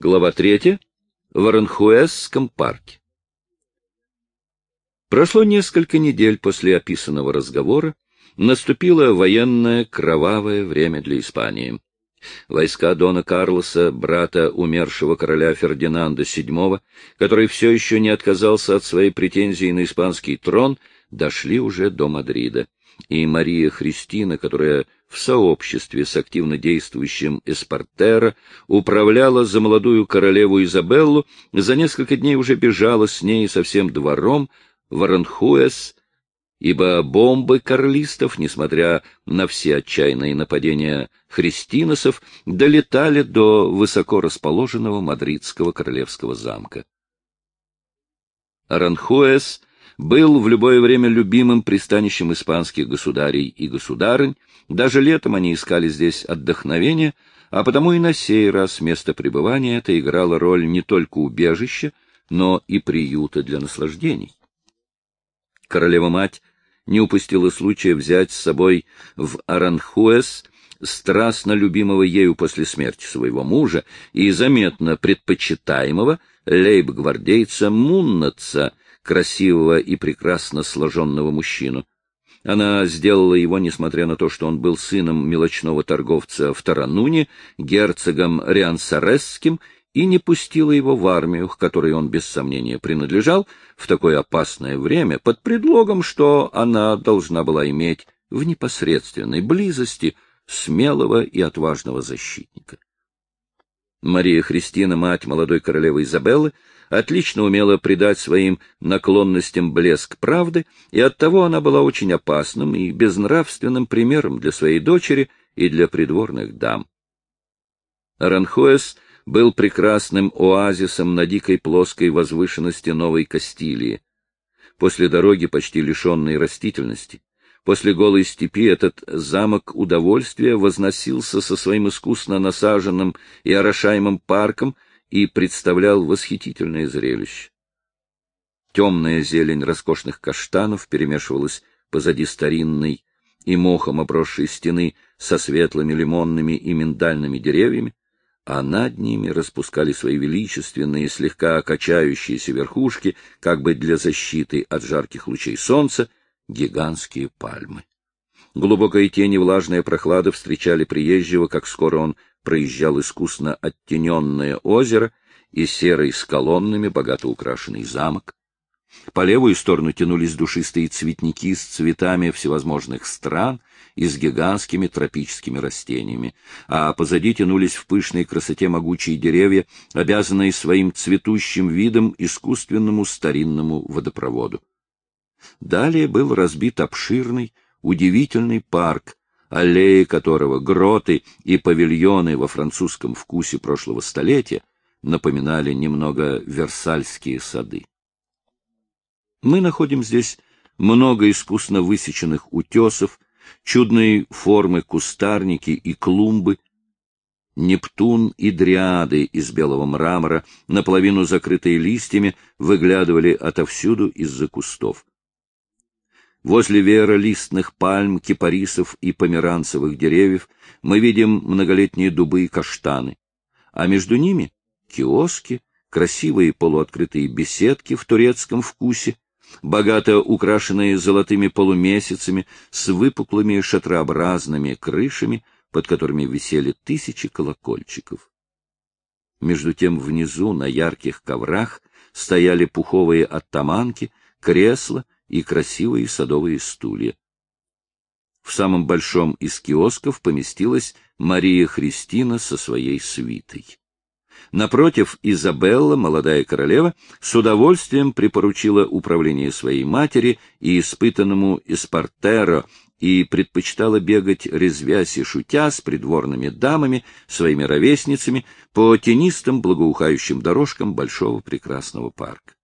Глава третья. В Аранхуэсском парке. Прошло несколько недель после описанного разговора, наступило военное кровавое время для Испании. Войска Дона Карлоса, брата умершего короля Фердинанда VII, который все еще не отказался от своей претензии на испанский трон, дошли уже до Мадрида. И Мария Христина, которая в сообществе с активно действующим Эспартера управляла за молодую королеву Изабеллу, за несколько дней уже бежала с ней со всем двором в Аранхуэс, ибо бомбы карлистов, несмотря на все отчаянные нападения христиносов, долетали до высоко расположенного мадридского королевского замка. Аранхуэс был в любое время любимым пристанищем испанских государей и государынь, даже летом они искали здесь отдохновения, а потому и на сей раз место пребывания это играло роль не только убежища, но и приюта для наслаждений. Королева-мать не упустила случая взять с собой в Аранхуэс страстно любимого ею после смерти своего мужа и заметно предпочитаемого лейб-гвардейца Муннаца, красивого и прекрасно сложенного мужчину. Она сделала его, несмотря на то, что он был сыном мелочного торговца в Тарануне, герцогом Риансаресским, и не пустила его в армию, к которой он без сомнения принадлежал, в такое опасное время, под предлогом, что она должна была иметь в непосредственной близости смелого и отважного защитника. Мария Христина, мать молодой королевы Изабеллы, отлично умела придать своим наклонностям блеск правды, и оттого она была очень опасным и безнравственным примером для своей дочери и для придворных дам. Аранхуэс был прекрасным оазисом на дикой плоской возвышенности Новой Кастилии. После дороги, почти лишенной растительности, После голой степи этот замок удовольствия возносился со своим искусно насаженным и орошаемым парком и представлял восхитительное зрелище. Темная зелень роскошных каштанов перемешивалась позади старинной и мохом обросшей стены со светлыми лимонными и миндальными деревьями, а над ними распускали свои величественные, слегка качающиеся верхушки, как бы для защиты от жарких лучей солнца, гигантские пальмы. Глубокая тень и влажная прохлада встречали приезжего, как скоро он проезжал искусно оттененное озеро и серый с колоннами богато украшенный замок. По левую сторону тянулись душистые цветники с цветами всевозможных стран и с гигантскими тропическими растениями, а позади тянулись в пышной красоте могучие деревья, обязанные своим цветущим видом искусственному старинному водопроводу. Далее был разбит обширный, удивительный парк, аллеи которого, гроты и павильоны во французском вкусе прошлого столетия напоминали немного Версальские сады. Мы находим здесь много искусно высеченных утесов, чудные формы кустарники и клумбы, Нептун и дриады из белого мрамора, наполовину закрытые листьями, выглядывали отовсюду из-за кустов. Возле веролистных пальм, кипарисов и померанцевых деревьев мы видим многолетние дубы и каштаны, а между ними киоски, красивые полуоткрытые беседки в турецком вкусе, богато украшенные золотыми полумесяцами с выпуклыми шатрообразными крышами, под которыми висели тысячи колокольчиков. Между тем внизу на ярких коврах стояли пуховые оттаманки, кресла и красивые садовые стулья. В самом большом из киосков поместилась Мария Христина со своей свитой. Напротив, Изабелла, молодая королева, с удовольствием припоручила управление своей матери и испытанному Эспартеро и предпочитала бегать, резвясь и шутя с придворными дамами, своими ровесницами, по тенистым благоухающим дорожкам большого прекрасного парка.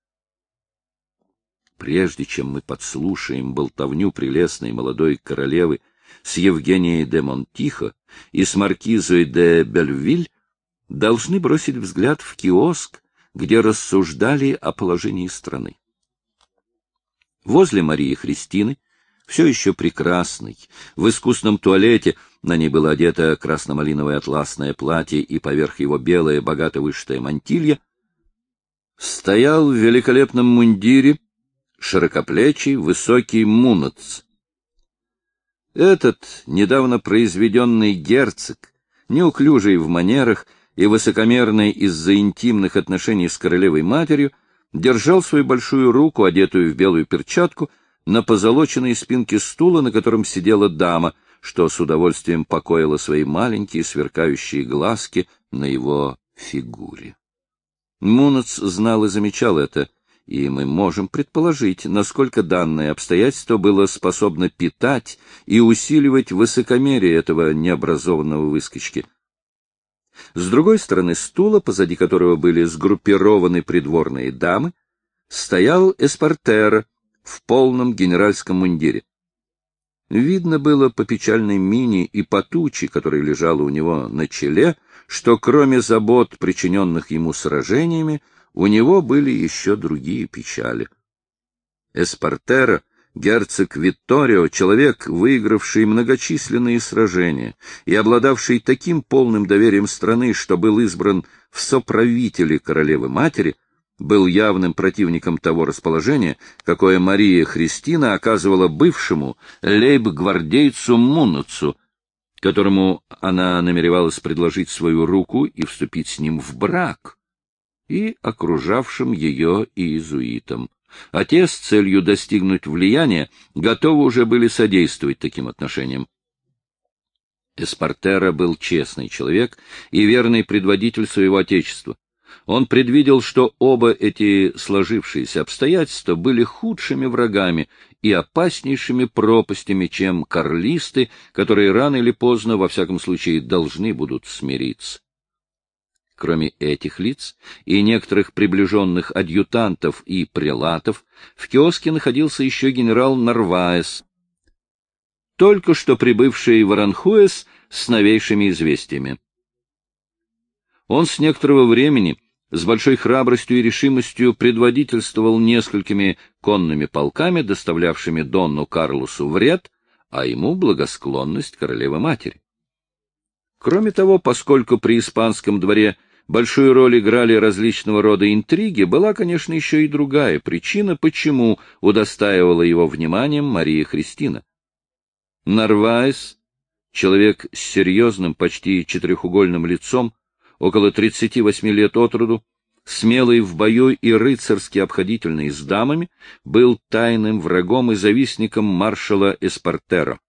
Прежде чем мы подслушаем болтовню прелестной молодой королевы с Евгенией де Монтихо и с маркизой де Бельвиль, должны бросить взгляд в киоск, где рассуждали о положении страны. Возле Марии Христины, все еще прекрасный, в искусном туалете, на ней было одето красно-малиновое атласное платье и поверх его белая, богато вышитая мантилья, стоял в великолепном мундире широкоплечий, высокий мунац. Этот недавно произведенный герцог, неуклюжий в манерах и высокомерный из-за интимных отношений с королевой матерью, держал свою большую руку, одетую в белую перчатку, на позолоченной спинке стула, на котором сидела дама, что с удовольствием покоила свои маленькие сверкающие глазки на его фигуре. Мунац знал и замечал это, и мы можем предположить, насколько данное обстоятельство было способно питать и усиливать высокомерие этого необразованного выскочки. С другой стороны стула, позади которого были сгруппированы придворные дамы, стоял эспортер в полном генеральском мундире. Видно было по печальной мине и по туче, которая лежала у него на челе, что кроме забот, причиненных ему сражениями, у него были еще другие печали. Эспортера, герцог Витторио, человек, выигравший многочисленные сражения и обладавший таким полным доверием страны, что был избран в соправители королевы-матери, был явным противником того расположения, какое Мария Христина оказывала бывшему лейб-гвардейцу Мунуцу, которому она намеревалась предложить свою руку и вступить с ним в брак, и окружавшим ее иезуитам. А те с целью достигнуть влияния готовы уже были содействовать таким отношениям. Эспартера был честный человек и верный предводитель своего отечества. Он предвидел, что оба эти сложившиеся обстоятельства были худшими врагами и опаснейшими пропастями, чем карлисты, которые рано или поздно, во всяком случае, должны будут смириться. Кроме этих лиц и некоторых приближенных адъютантов и прелатов, в киоске находился еще генерал Нарваес, только что прибывший в Аранхуэс с новейшими известиями. Он с некоторого времени с большой храбростью и решимостью предводительствовал несколькими конными полками, доставлявшими Донну Карлусу вред, а ему благосклонность королевы-матери. Кроме того, поскольку при испанском дворе большую роль играли различного рода интриги, была, конечно, еще и другая причина, почему удостаивала его вниманием Мария Христина. Нарвайс, человек с серьезным, почти четырехугольным лицом, около 38 лет от роду, смелый в бою и рыцарски обходительный с дамами, был тайным врагом и завистником маршала Эспартеро.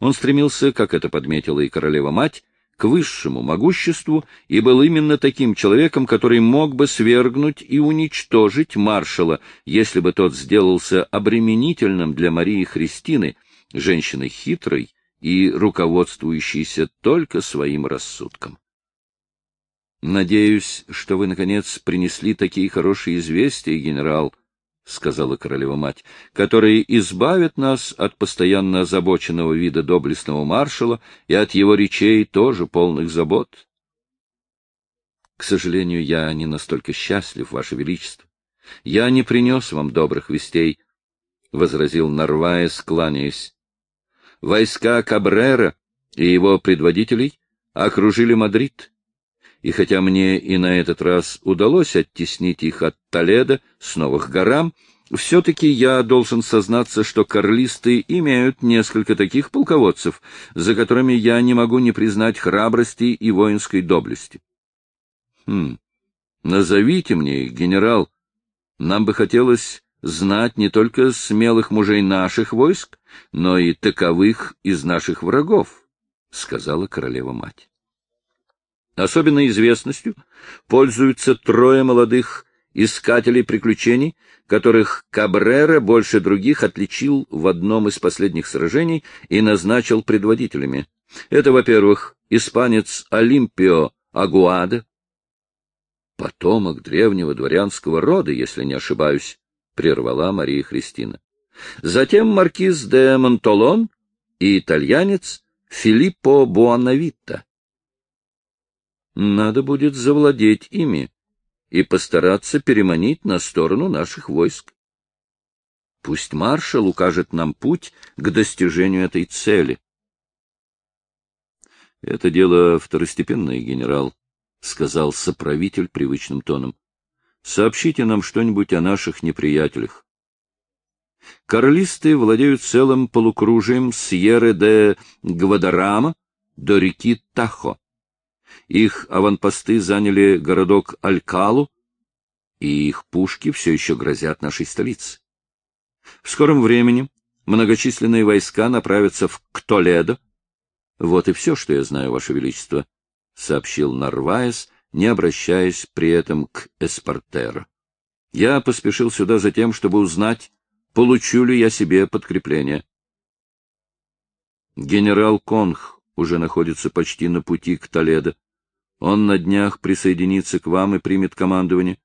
Он стремился, как это подметила и королева-мать, к высшему могуществу и был именно таким человеком, который мог бы свергнуть и уничтожить маршала, если бы тот сделался обременительным для Марии Христины, женщины хитрой и руководствующейся только своим рассудком. Надеюсь, что вы, наконец, принесли такие хорошие известия, генерал, — сказала королева-мать, — которые избавят нас от постоянно озабоченного вида доблестного маршала и от его речей тоже полных забот. — К сожалению, я не настолько счастлив, Ваше Величество. Я не принес вам добрых вестей, — возразил Нарваес, кланяясь. Войска Кабрера и его предводителей окружили Мадрид и хотя мне и на этот раз удалось оттеснить их от Толеда с новых горам, все-таки я должен сознаться, что карлисты имеют несколько таких полководцев, за которыми я не могу не признать храбрости и воинской доблести. Хм, назовите мне их, генерал. Нам бы хотелось знать не только смелых мужей наших войск, но и таковых из наших врагов, — сказала королева-мать. Особенной известностью пользуются трое молодых искателей приключений, которых Кабрера больше других отличил в одном из последних сражений и назначил предводителями. Это, во-первых, испанец Олимпио Агуада, потомок древнего дворянского рода, если не ошибаюсь, — прервала Мария Христина. Затем маркиз де Монтолон и итальянец Филиппо Буанавитта. Надо будет завладеть ими и постараться переманить на сторону наших войск. Пусть маршал укажет нам путь к достижению этой цели. — Это дело второстепенное, генерал, — сказал соправитель привычным тоном. — Сообщите нам что-нибудь о наших неприятелях. Карлисты владеют целым полукружием Сьерры де Гвадарама до реки Тахо. Их аванпосты заняли городок Алькалу, и их пушки все еще грозят нашей столице. В скором времени многочисленные войска направятся в Ктоледо. Вот и все, что я знаю, Ваше Величество, — сообщил Нарваес, не обращаясь при этом к Эспартеро. Я поспешил сюда за тем, чтобы узнать, получу ли я себе подкрепление. Генерал Конх уже находится почти на пути к Толедо. Он на днях присоединится к вам и примет командование,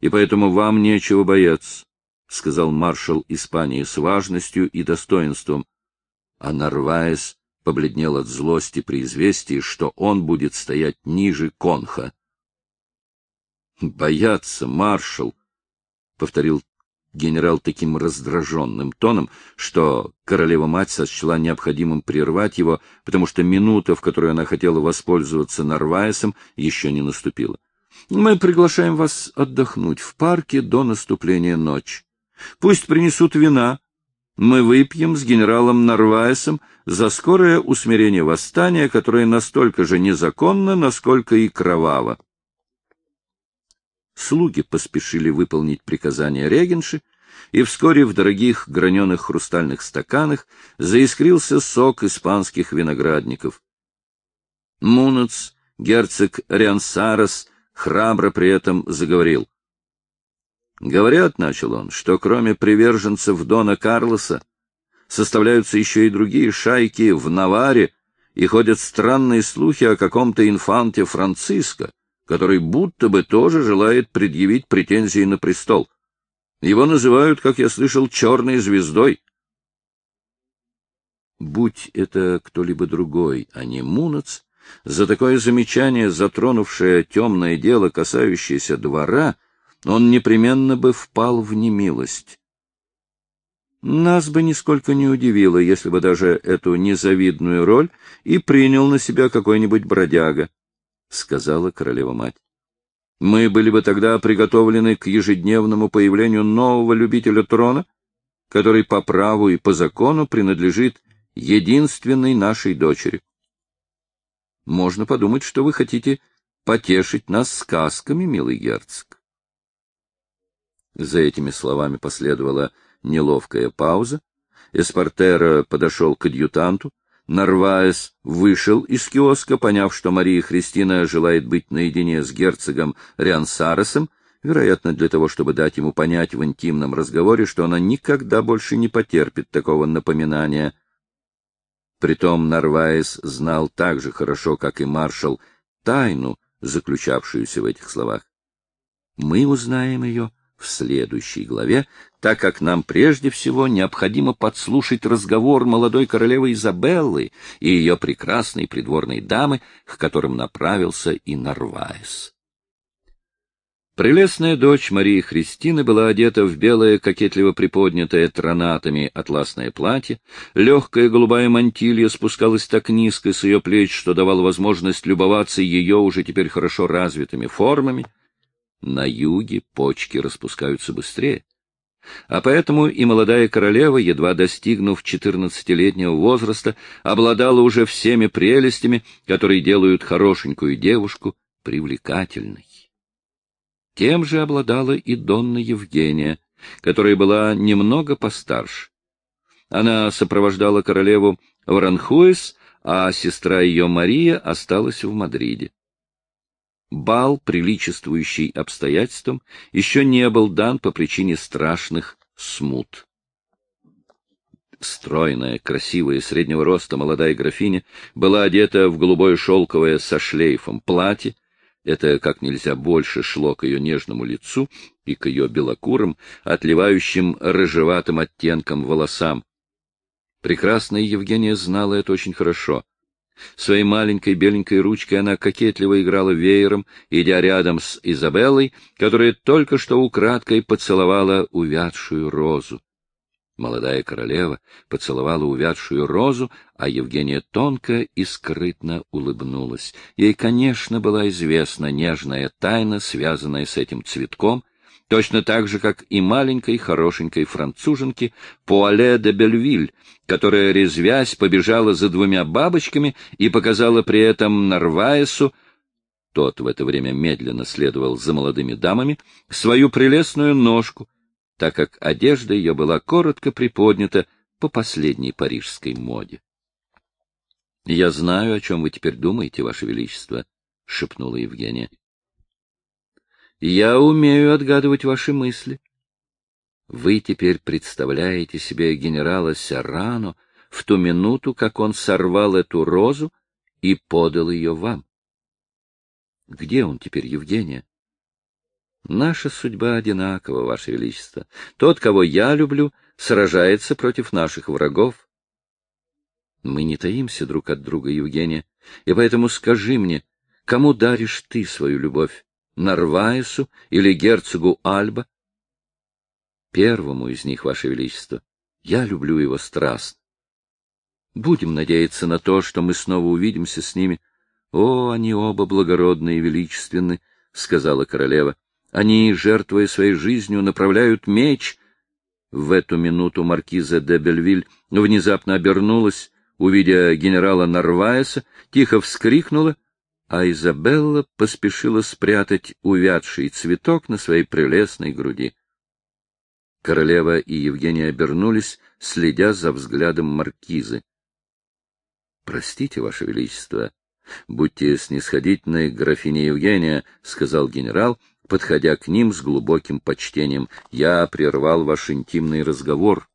и поэтому вам нечего бояться. — сказал маршал Испании с важностью и достоинством, а Нарваес побледнел от злости при известии, что он будет стоять ниже конха. — Бояться, маршал! — повторил генерал таким раздраженным тоном, что королева-мать сочла необходимым прервать его, потому что минута, в которой она хотела воспользоваться Нарваесом, еще не наступила. — Мы приглашаем вас отдохнуть в парке до наступления ночи. Пусть принесут вина. Мы выпьем с генералом Нарваесом за скорое усмирение восстания, которое настолько же незаконно, насколько и кроваво. Слуги поспешили выполнить приказание регенши, и вскоре в дорогих граненых хрустальных стаканах заискрился сок испанских виноградников. Мунац, герцог Риансарес, храбро при этом заговорил. Говорят, — начал он, — что кроме приверженцев Дона Карлоса составляются еще и другие шайки в Наваре, и ходят странные слухи о каком-то инфанте Франциско, который будто бы тоже желает предъявить претензии на престол. Его называют, как я слышал, черной звездой. Будь это кто-либо другой, а не Мунац, за такое замечание, затронувшее темное дело, касающееся двора, — он непременно бы впал в немилость. Нас бы нисколько не удивило, если бы даже эту незавидную роль и принял на себя какой-нибудь бродяга, — сказала королева-мать. Мы были бы тогда приготовлены к ежедневному появлению нового любителя трона, который по праву и по закону принадлежит единственной нашей дочери. Можно подумать, что вы хотите потешить нас сказками, милый герцог. За этими словами последовала неловкая пауза. Эспортера подошел к адъютанту. Нарваес вышел из киоска, поняв, что Мария Христина желает быть наедине с герцогом Риансаресом, вероятно, для того, чтобы дать ему понять в интимном разговоре, что она никогда больше не потерпит такого напоминания. Притом Нарваес знал так же хорошо, как и маршал, тайну, заключавшуюся в этих словах. Мы узнаем ее в следующей главе, так как нам прежде всего необходимо подслушать разговор молодой королевы Изабеллы и ее прекрасной придворной дамы, к которым направился и Нарваес. Прелестная дочь Марии Христины была одета в белое, кокетливо приподнятое тронатами атласное платье, легкая голубая мантилья спускалась так низко с ее плеч, что давала возможность любоваться ее уже теперь хорошо развитыми формами, на юге почки распускаются быстрее. А поэтому и молодая королева, едва достигнув четырнадцатилетнего возраста, обладала уже всеми прелестями, которые делают хорошенькую девушку привлекательной. Тем же обладала и Донна Евгения, которая была немного постарше. Она сопровождала королеву в Ранхуэс, а сестра ее Мария осталась в Мадриде. Бал, приличествующий обстоятельствам, еще не был дан по причине страшных смут. Стройная, красивая, среднего роста молодая графиня была одета в голубое шелковое со шлейфом платье, это как нельзя больше шло к ее нежному лицу и к ее белокурым, отливающим рыжеватым оттенком волосам. Прекрасная Евгения знала это очень хорошо. Своей маленькой беленькой ручкой она кокетливо играла веером, идя рядом с Изабеллой, которая только что украдкой поцеловала увядшую розу. Молодая королева поцеловала увядшую розу, а Евгения тонко и скрытно улыбнулась. Ей, конечно, была известна нежная тайна, связанная с этим цветком, точно так же, как и маленькой хорошенькой француженке Пуале де Бельвиль, которая, резвясь, побежала за двумя бабочками и показала при этом Нарваесу, тот в это время медленно следовал за молодыми дамами, свою прелестную ножку, так как одежда ее была коротко приподнята по последней парижской моде. — Я знаю, о чем вы теперь думаете, Ваше Величество, — шепнула Евгения. — Я умею отгадывать ваши мысли. Вы теперь представляете себе генерала Серрано в ту минуту, как он сорвал эту розу и подал ее вам. Где он теперь, Евгения? Наша судьба одинакова, Ваше Величество. Тот, кого я люблю, сражается против наших врагов. Мы не таимся друг от друга, Евгения, и поэтому скажи мне, кому даришь ты свою любовь, Нарваесу или герцогу Альба? Первому из них, Ваше Величество. Я люблю его страстно. Будем надеяться на то, что мы снова увидимся с ними. О, они оба благородны и величественны, — сказала королева. Они, жертвуя своей жизнью, направляют меч. В эту минуту маркиза де Бельвиль внезапно обернулась, увидя генерала Нарваеса, тихо вскрикнула, а Изабелла поспешила спрятать увядший цветок на своей прелестной груди. Королева и Евгения обернулись, следя за взглядом маркизы. — Простите, Ваше Величество, будьте снисходительны, графиня Евгения, — сказал генерал, подходя к ним с глубоким почтением. — Я прервал ваш интимный разговор.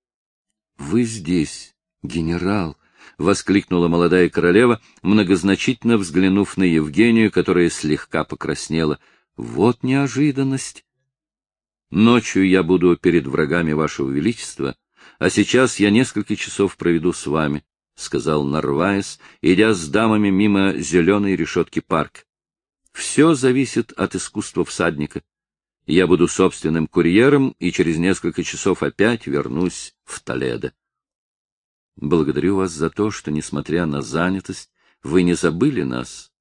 — Вы здесь, генерал! — воскликнула молодая королева, многозначительно взглянув на Евгению, которая слегка покраснела. — Вот неожиданность! Ночью я буду перед врагами вашего величества, а сейчас я несколько часов проведу с вами, — сказал Нарваес, идя с дамами мимо зеленой решетки парка. Все зависит от искусства всадника. Я буду собственным курьером и через несколько часов опять вернусь в Толедо. Благодарю вас за то, что, несмотря на занятость, вы не забыли нас.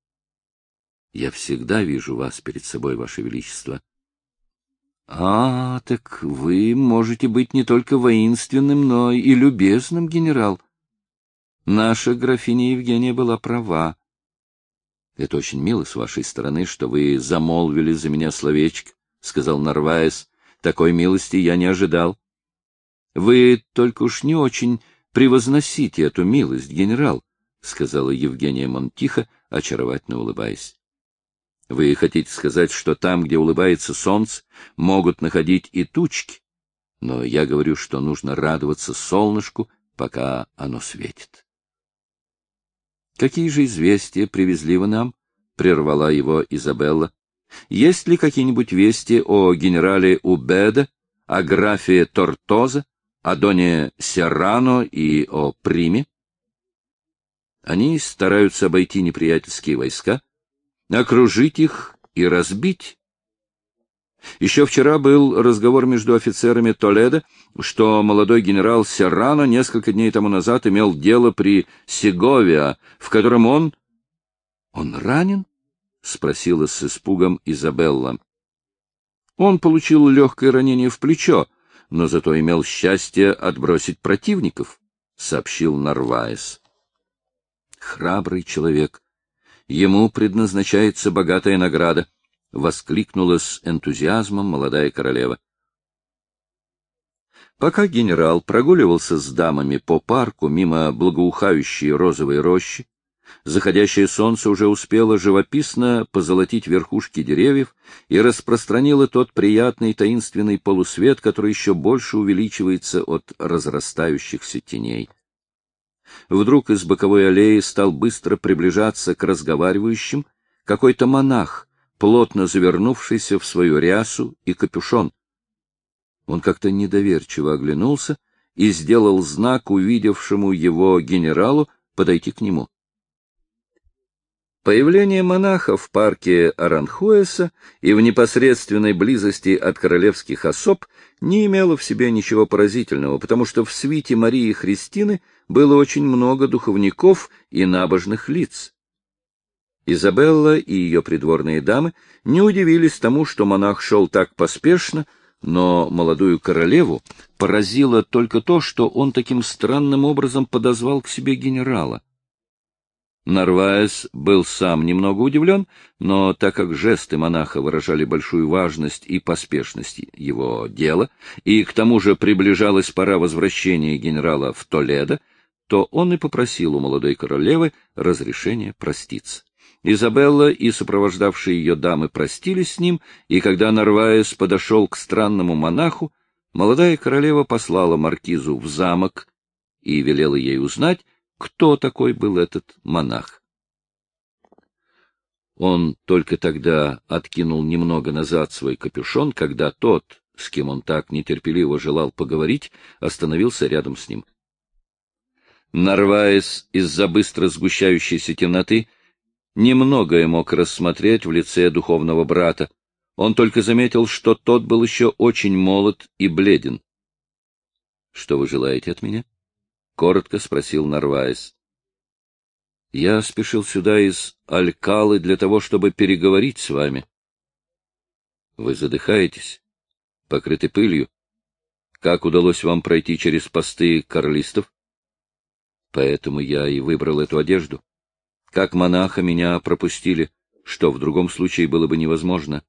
Я всегда вижу вас перед собой, Ваше Величество. А, так вы можете быть не только воинственным, но и любезным, генерал. Наша графиня Евгения была права. Это очень мило с вашей стороны, что вы замолвили за меня словечко, — сказал Нарваес. Такой милости я не ожидал. Вы только уж не очень превозносите эту милость, генерал, — сказала Евгения Монтихо, очаровательно улыбаясь. Вы хотите сказать, что там, где улыбается солнце, могут находить и тучки? Но я говорю, что нужно радоваться солнышку, пока оно светит. Какие же известия привезли вы нам? прервала его Изабелла. Есть ли какие-нибудь вести о генерале Убеда, о графе Тортоза, о доне Серрано и о Приме? Они стараются обойти неприятельские войска, окружить их и разбить. Еще вчера был разговор между офицерами Толедо, что молодой генерал Серрано несколько дней тому назад имел дело при Сеговиа, в котором он... — Он ранен? — спросила с испугом Изабелла. Он получил легкое ранение в плечо, но зато имел счастье отбросить противников, — сообщил Нарваес. Храбрый человек. Ему предназначается богатая награда. — воскликнула с энтузиазмом молодая королева. Пока генерал прогуливался с дамами по парку мимо благоухающей розовой рощи, заходящее солнце уже успело живописно позолотить верхушки деревьев и распространило тот приятный таинственный полусвет, который еще больше увеличивается от разрастающихся теней. Вдруг из боковой аллеи стал быстро приближаться к разговаривающим какой-то монах плотно завернувшийся в свою рясу и капюшон. Он как-то недоверчиво оглянулся и сделал знак увидевшему его генералу подойти к нему. Появление монаха в парке Аранхуэса и в непосредственной близости от королевских особ не имело в себе ничего поразительного, потому что в свите Марии Христины было очень много духовников и набожных лиц. Изабелла и ее придворные дамы не удивились тому, что монах шел так поспешно, но молодую королеву поразило только то, что он таким странным образом подозвал к себе генерала. Нарваес был сам немного удивлен, но так как жесты монаха выражали большую важность и поспешность его дела, и к тому же приближалась пора возвращения генерала в Толедо, то он и попросил у молодой королевы разрешения проститься. Изабелла и сопровождавшие ее дамы простились с ним, и когда Нарваес подошел к странному монаху, молодая королева послала маркизу в замок и велела ей узнать, кто такой был этот монах. Он только тогда откинул немного назад свой капюшон, когда тот, с кем он так нетерпеливо желал поговорить, остановился рядом с ним. Нарваясь из-за быстро сгущающейся темноты, немногое мог рассмотреть в лице духовного брата. Он только заметил, что тот был еще очень молод и бледен. — Что вы желаете от меня? Коротко спросил Нарваес. Я спешил сюда из Алькалы для того, чтобы переговорить с вами. Вы задыхаетесь, покрыты пылью. Как удалось вам пройти через посты карлистов? Поэтому я и выбрал эту одежду. Как монаха меня пропустили, что в другом случае было бы невозможно.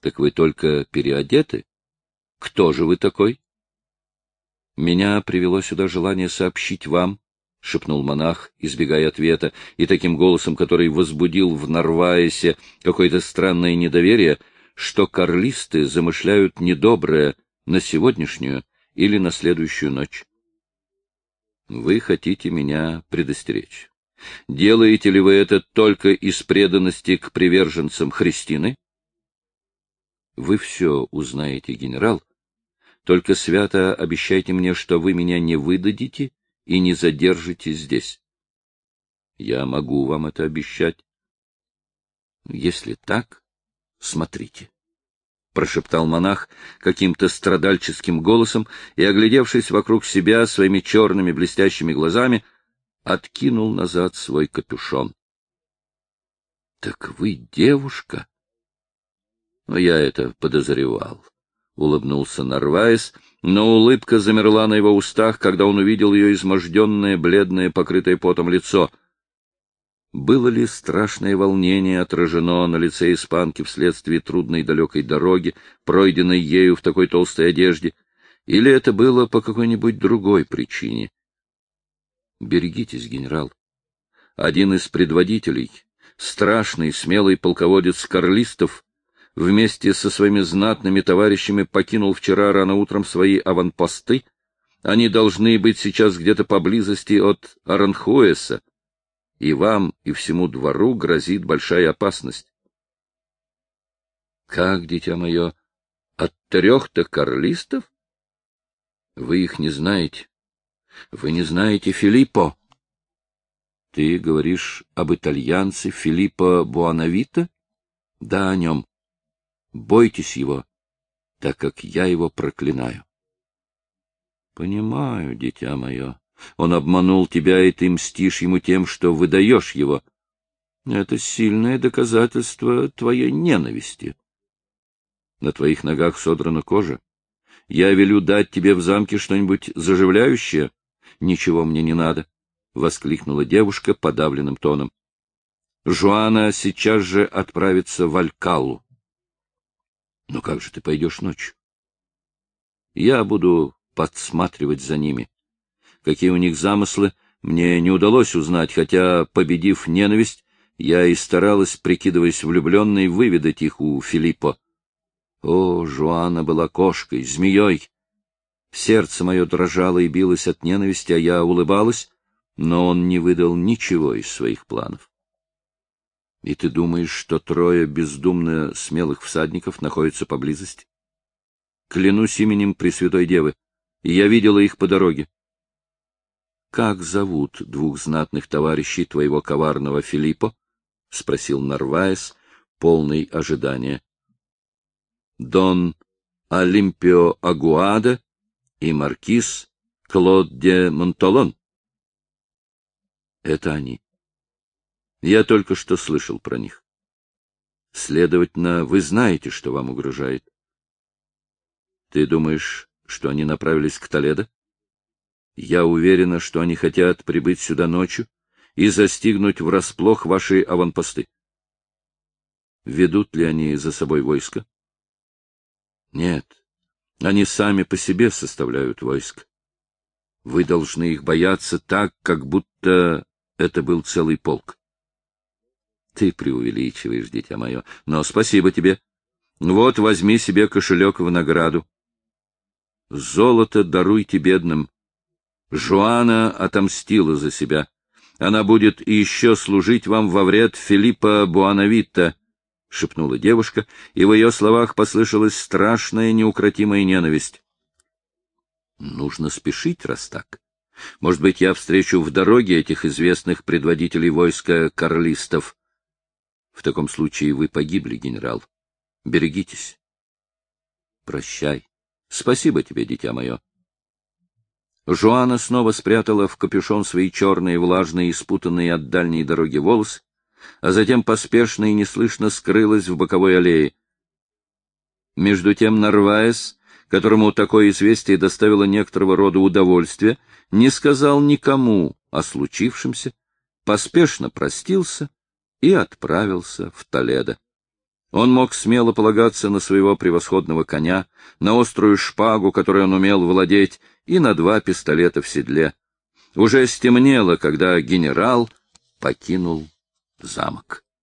Так вы только переодеты? Кто же вы такой? Меня привело сюда желание сообщить вам, — шепнул монах, избегая ответа, и таким голосом, который возбудил в Нарваесе какое-то странное недоверие, что карлисты замышляют недоброе на сегодняшнюю или на следующую ночь. Вы хотите меня предостеречь. Делаете ли вы это только из преданности к приверженцам Христины? Вы все узнаете, генерал, только свято обещайте мне, что вы меня не выдадите и не задержите здесь. Я могу вам это обещать. Если так, смотрите. — прошептал монах каким-то страдальческим голосом и, оглядевшись вокруг себя своими черными блестящими глазами, откинул назад свой капюшон. — Так вы девушка? Но я это подозревал улыбнулся Нарвайс, но улыбка замерла на его устах, когда он увидел ее изможденное, бледное, покрытое потом лицо. Было ли страшное волнение отражено на лице испанки вследствие трудной далекой дороги, пройденной ею в такой толстой одежде, или это было по какой-нибудь другой причине? Берегитесь, генерал. Один из предводителей, страшный, смелый полководец карлистов, вместе со своими знатными товарищами покинул вчера рано утром свои аванпосты. Они должны быть сейчас где-то поблизости от Аранхуэса, и вам и всему двору грозит большая опасность. Как, дитя мое, от трех-то карлистов? Вы их не знаете. Вы не знаете Филиппо. Ты говоришь об итальянце Филиппо Буанавита? Да, о нем. Бойтесь его, так как я его проклинаю. — Понимаю, дитя мое. Он обманул тебя, и ты мстишь ему тем, что выдаешь его. Это сильное доказательство твоей ненависти. На твоих ногах содрана кожа. Я велю дать тебе в замке что-нибудь заживляющее. Ничего мне не надо, — воскликнула девушка подавленным тоном. Жуана сейчас же отправится в Алькалу. Но как же ты пойдешь ночью? Я буду подсматривать за ними. Какие у них замыслы, мне не удалось узнать, хотя, победив ненависть, я и старалась, прикидываясь влюбленной, выведать их у Филиппа. О, Жуана была кошкой, змеей. Сердце мое дрожало и билось от ненависти, а я улыбалась, но он не выдал ничего из своих планов. И ты думаешь, что трое бездумно смелых всадников находятся поблизости? Клянусь именем Пресвятой Девы, я видела их по дороге. Как зовут двух знатных товарищей твоего коварного Филиппа, — спросил Нарваес, полный ожидания. — Дон Олимпио Агуада и маркиз Клод де Монтолон. — Это они. Я только что слышал про них. Следовательно, вы знаете, что вам угрожает. Ты думаешь, что они направились к Толедо? Я уверена, что они хотят прибыть сюда ночью и застигнуть врасплох ваши аванпосты. Ведут ли они за собой войско? Нет, они сами по себе составляют войско. Вы должны их бояться так, как будто это был целый полк. Ты преувеличиваешь, дитя мое, но спасибо тебе. Вот возьми себе кошелек в награду. Золото даруйте бедным. Жуана отомстила за себя. Она будет еще служить вам во вред Филиппа Буанавитта, — шепнула девушка, и в ее словах послышалась страшная неукротимая ненависть. Нужно спешить, раз так. Может быть, я встречу в дороге этих известных предводителей войска карлистов. В таком случае вы погибли, генерал. Берегитесь. Прощай. Спасибо тебе, дитя мое. Жуана снова спрятала в капюшон свои черные, влажные и спутанные от дальней дороги волосы, а затем поспешно и неслышно скрылась в боковой аллее. Между тем Нарваес, которому такое известие доставило некоторого рода удовольствие, не сказал никому о случившемся, поспешно простился и отправился в Толедо. Он мог смело полагаться на своего превосходного коня, на острую шпагу, которой он умел владеть, и на два пистолета в седле. Уже стемнело, когда генерал покинул замок.